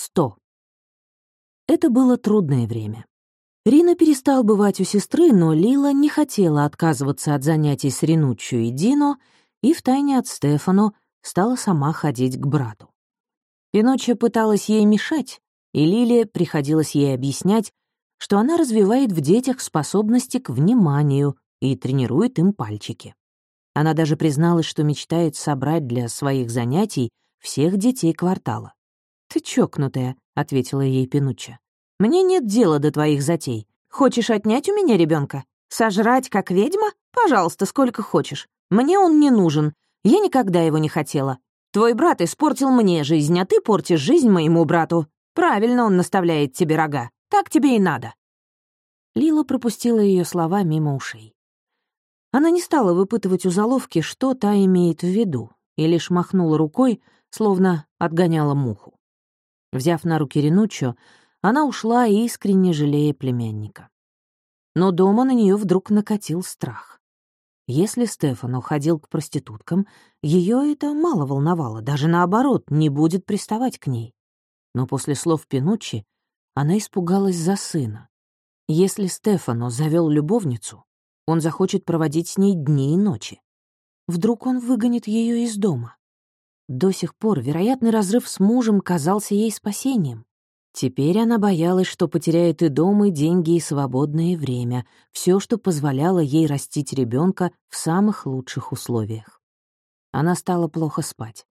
100. Это было трудное время. Рина перестал бывать у сестры, но Лила не хотела отказываться от занятий с Ринуччо и Дино и втайне от Стефано стала сама ходить к брату. Пиноччо пыталась ей мешать, и Лиле приходилось ей объяснять, что она развивает в детях способности к вниманию и тренирует им пальчики. Она даже призналась, что мечтает собрать для своих занятий всех детей квартала. «Ты чокнутая», — ответила ей Пинучча. «Мне нет дела до твоих затей. Хочешь отнять у меня ребенка? Сожрать, как ведьма? Пожалуйста, сколько хочешь. Мне он не нужен. Я никогда его не хотела. Твой брат испортил мне жизнь, а ты портишь жизнь моему брату. Правильно он наставляет тебе рога. Так тебе и надо». Лила пропустила ее слова мимо ушей. Она не стала выпытывать у заловки, что та имеет в виду, и лишь махнула рукой, словно отгоняла муху. Взяв на руки Ренуччо, она ушла, искренне жалея племянника. Но дома на нее вдруг накатил страх. Если Стефан уходил к проституткам, ее это мало волновало, даже наоборот, не будет приставать к ней. Но после слов Пинуччи она испугалась за сына. Если Стефано завел любовницу, он захочет проводить с ней дни и ночи. Вдруг он выгонит ее из дома. До сих пор вероятный разрыв с мужем казался ей спасением. Теперь она боялась, что потеряет и дом, и деньги, и свободное время, все, что позволяло ей растить ребенка в самых лучших условиях. Она стала плохо спать.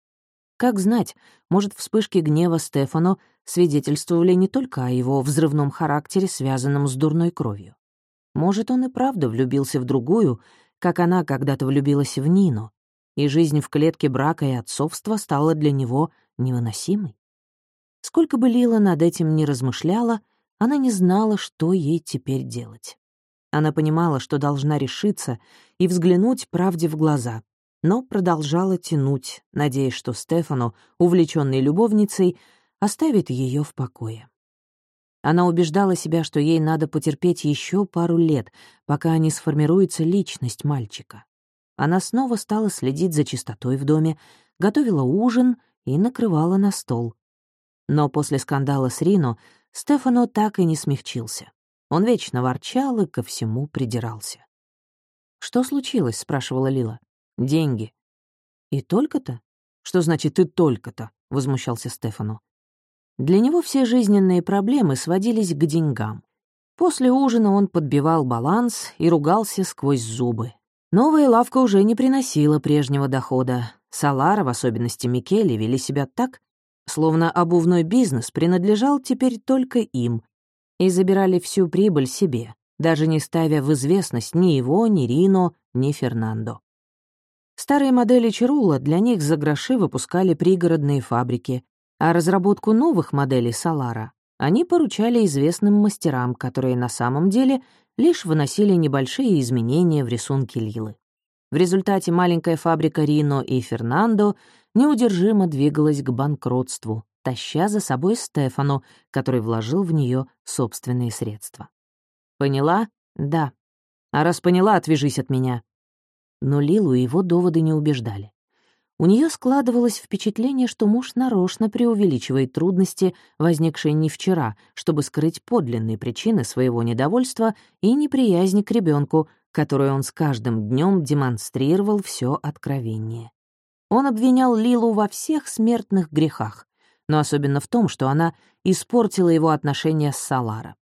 Как знать, может, вспышки гнева Стефано свидетельствовали не только о его взрывном характере, связанном с дурной кровью. Может, он и правда влюбился в другую, как она когда-то влюбилась в Нину, и жизнь в клетке брака и отцовства стала для него невыносимой. Сколько бы Лила над этим ни размышляла, она не знала, что ей теперь делать. Она понимала, что должна решиться и взглянуть правде в глаза, но продолжала тянуть, надеясь, что Стефану, увлеченный любовницей, оставит ее в покое. Она убеждала себя, что ей надо потерпеть еще пару лет, пока не сформируется личность мальчика. Она снова стала следить за чистотой в доме, готовила ужин и накрывала на стол. Но после скандала с Рино Стефано так и не смягчился. Он вечно ворчал и ко всему придирался. «Что случилось?» — спрашивала Лила. «Деньги». «И только-то?» «Что значит «и только-то»?» — возмущался Стефану. Для него все жизненные проблемы сводились к деньгам. После ужина он подбивал баланс и ругался сквозь зубы. Новая лавка уже не приносила прежнего дохода. Салара, в особенности Микеле, вели себя так, словно обувной бизнес принадлежал теперь только им, и забирали всю прибыль себе, даже не ставя в известность ни его, ни Рино, ни Фернандо. Старые модели Чарула для них за гроши выпускали пригородные фабрики, а разработку новых моделей Салара они поручали известным мастерам, которые на самом деле лишь выносили небольшие изменения в рисунке Лилы. В результате маленькая фабрика Рино и Фернандо неудержимо двигалась к банкротству, таща за собой Стефану, который вложил в нее собственные средства. «Поняла? Да. А раз поняла, отвяжись от меня». Но Лилу его доводы не убеждали. У нее складывалось впечатление, что муж нарочно преувеличивает трудности, возникшие не вчера, чтобы скрыть подлинные причины своего недовольства и неприязни к ребенку, которую он с каждым днем демонстрировал все откровеннее. Он обвинял Лилу во всех смертных грехах, но особенно в том, что она испортила его отношения с Салара.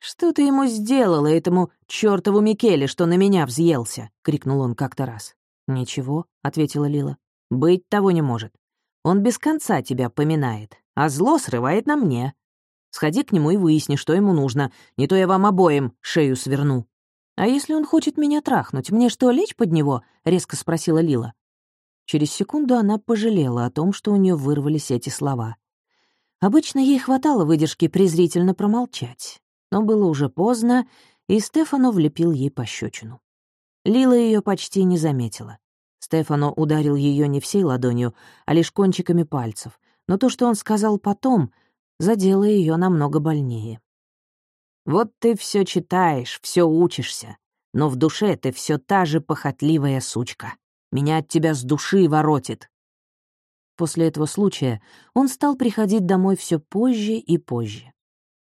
«Что ты ему сделала, этому чёртову Микеле, что на меня взъелся?» — крикнул он как-то раз. «Ничего», — ответила Лила. Быть того не может. Он без конца тебя поминает, а зло срывает на мне. Сходи к нему и выясни, что ему нужно, не то я вам обоим шею сверну». «А если он хочет меня трахнуть, мне что, лечь под него?» — резко спросила Лила. Через секунду она пожалела о том, что у нее вырвались эти слова. Обычно ей хватало выдержки презрительно промолчать, но было уже поздно, и Стефано влепил ей пощечину. Лила ее почти не заметила. Стефано ударил ее не всей ладонью, а лишь кончиками пальцев, но то, что он сказал потом, задело ее намного больнее. «Вот ты все читаешь, все учишься, но в душе ты все та же похотливая сучка. Меня от тебя с души воротит». После этого случая он стал приходить домой все позже и позже.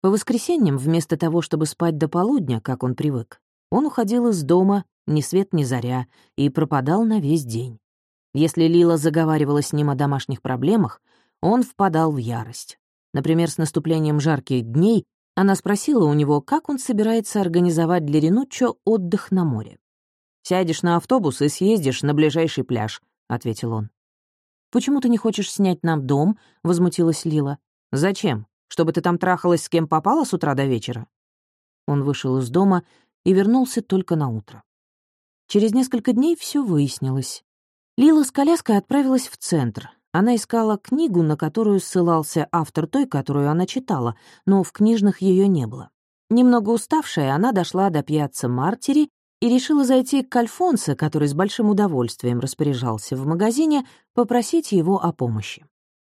По воскресеньям, вместо того, чтобы спать до полудня, как он привык, он уходил из дома, ни свет ни заря, и пропадал на весь день. Если Лила заговаривала с ним о домашних проблемах, он впадал в ярость. Например, с наступлением жарких дней она спросила у него, как он собирается организовать для Ренуччо отдых на море. «Сядешь на автобус и съездишь на ближайший пляж», — ответил он. «Почему ты не хочешь снять нам дом?» — возмутилась Лила. «Зачем? Чтобы ты там трахалась с кем попала с утра до вечера?» Он вышел из дома и вернулся только на утро. Через несколько дней все выяснилось. Лила с коляской отправилась в центр. Она искала книгу, на которую ссылался автор той, которую она читала, но в книжных ее не было. Немного уставшая, она дошла до пьяца Мартери и решила зайти к Альфонсо, который с большим удовольствием распоряжался в магазине, попросить его о помощи.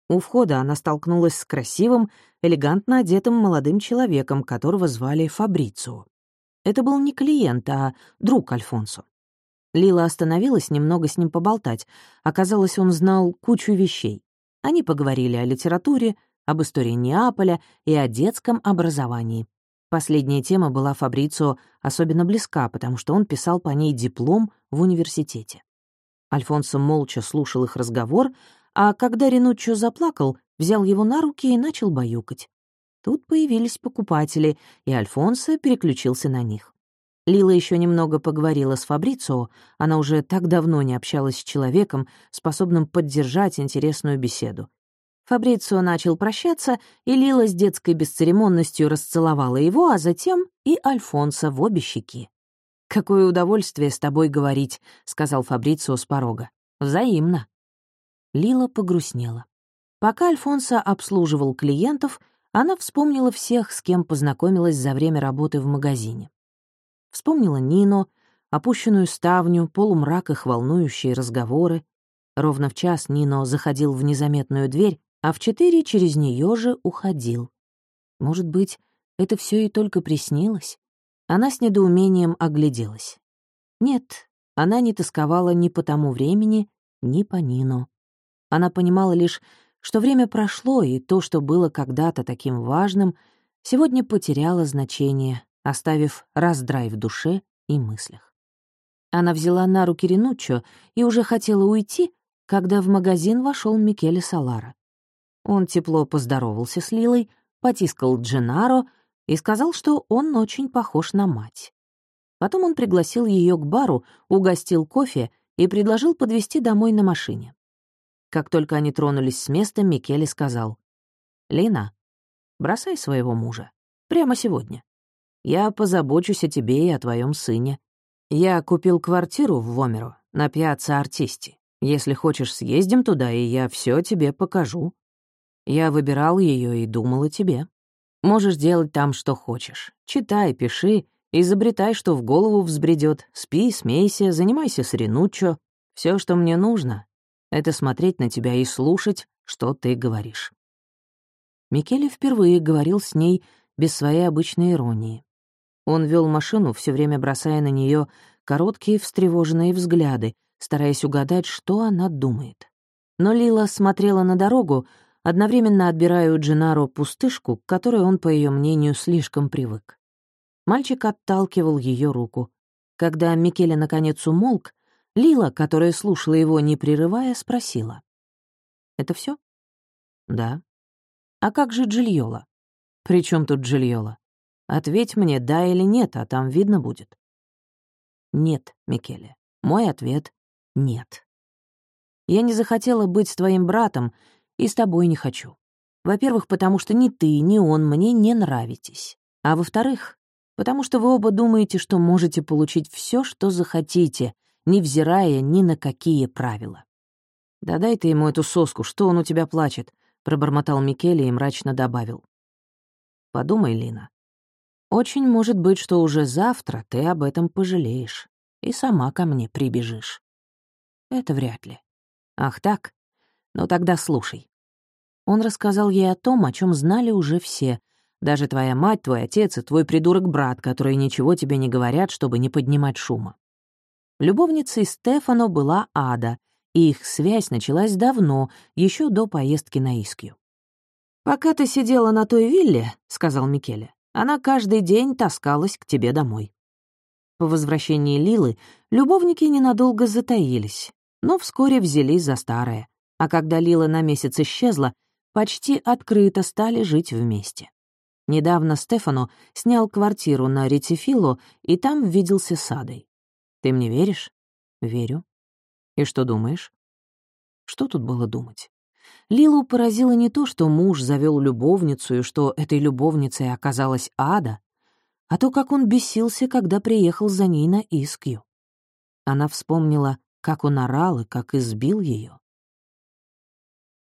У входа она столкнулась с красивым, элегантно одетым молодым человеком, которого звали Фабрицио. Это был не клиент, а друг Альфонсо. Лила остановилась немного с ним поболтать. Оказалось, он знал кучу вещей. Они поговорили о литературе, об истории Неаполя и о детском образовании. Последняя тема была Фабрицио особенно близка, потому что он писал по ней диплом в университете. Альфонсо молча слушал их разговор, а когда Ренуччо заплакал, взял его на руки и начал баюкать. Тут появились покупатели, и Альфонсо переключился на них. Лила еще немного поговорила с Фабрицио, она уже так давно не общалась с человеком, способным поддержать интересную беседу. Фабрицио начал прощаться, и Лила с детской бесцеремонностью расцеловала его, а затем и Альфонса в обе щеки. «Какое удовольствие с тобой говорить», — сказал Фабрицио с порога. «Взаимно». Лила погрустнела. Пока Альфонсо обслуживал клиентов, она вспомнила всех, с кем познакомилась за время работы в магазине. Вспомнила Нину, опущенную ставню, полумрак их волнующие разговоры. Ровно в час Нино заходил в незаметную дверь, а в четыре через нее же уходил. Может быть, это все и только приснилось? Она с недоумением огляделась. Нет, она не тосковала ни по тому времени, ни по Нину. Она понимала лишь, что время прошло, и то, что было когда-то таким важным, сегодня потеряло значение, оставив раздрай в душе и мыслях. Она взяла на руки Ренуччо и уже хотела уйти, когда в магазин вошел Микеле Салара. Он тепло поздоровался с Лилой, потискал Дженаро и сказал, что он очень похож на мать. Потом он пригласил ее к бару, угостил кофе и предложил подвезти домой на машине. Как только они тронулись с места, Микеле сказал, «Лина, бросай своего мужа. Прямо сегодня. Я позабочусь о тебе и о твоем сыне. Я купил квартиру в Вомеру на пьяцца Артисти. Если хочешь, съездим туда, и я все тебе покажу. Я выбирал ее и думал о тебе. Можешь делать там, что хочешь. Читай, пиши, изобретай, что в голову взбредет. Спи, смейся, занимайся с Ренуччо. Все, что мне нужно, — это смотреть на тебя и слушать, что ты говоришь. Микеле впервые говорил с ней без своей обычной иронии. Он вел машину, все время бросая на нее короткие встревоженные взгляды, стараясь угадать, что она думает. Но Лила смотрела на дорогу, одновременно отбирая у Дженаро пустышку, к которой он, по ее мнению, слишком привык. Мальчик отталкивал ее руку. Когда Микеле наконец умолк, Лила, которая слушала его, не прерывая, спросила. «Это все? «Да». «А как же Джильола?» «При чем тут Джильола? Ответь мне, да или нет, а там видно будет». «Нет, Микеле. Мой ответ — нет. Я не захотела быть с твоим братом и с тобой не хочу. Во-первых, потому что ни ты, ни он мне не нравитесь. А во-вторых, потому что вы оба думаете, что можете получить все, что захотите, невзирая ни на какие правила. «Да дай ты ему эту соску, что он у тебя плачет», — пробормотал Микеле и мрачно добавил. «Подумай, Лина. Очень может быть, что уже завтра ты об этом пожалеешь и сама ко мне прибежишь». «Это вряд ли». «Ах так? Ну тогда слушай. Он рассказал ей о том, о чем знали уже все. Даже твоя мать, твой отец и твой придурок-брат, которые ничего тебе не говорят, чтобы не поднимать шума. Любовницей Стефано была Ада, и их связь началась давно, еще до поездки на Искью. «Пока ты сидела на той вилле», — сказал Микеле, «она каждый день таскалась к тебе домой». По возвращении Лилы любовники ненадолго затаились, но вскоре взялись за старое, а когда Лила на месяц исчезла, почти открыто стали жить вместе. Недавно Стефано снял квартиру на Рецифило и там виделся с Адой. Ты мне веришь? Верю. И что думаешь? Что тут было думать? Лилу поразило не то, что муж завел любовницу и что этой любовницей оказалась Ада, а то, как он бесился, когда приехал за ней на Искью. Она вспомнила, как он орал и как избил ее.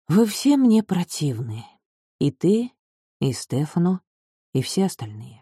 «Вы все мне противны. И ты, и Стефано, и все остальные.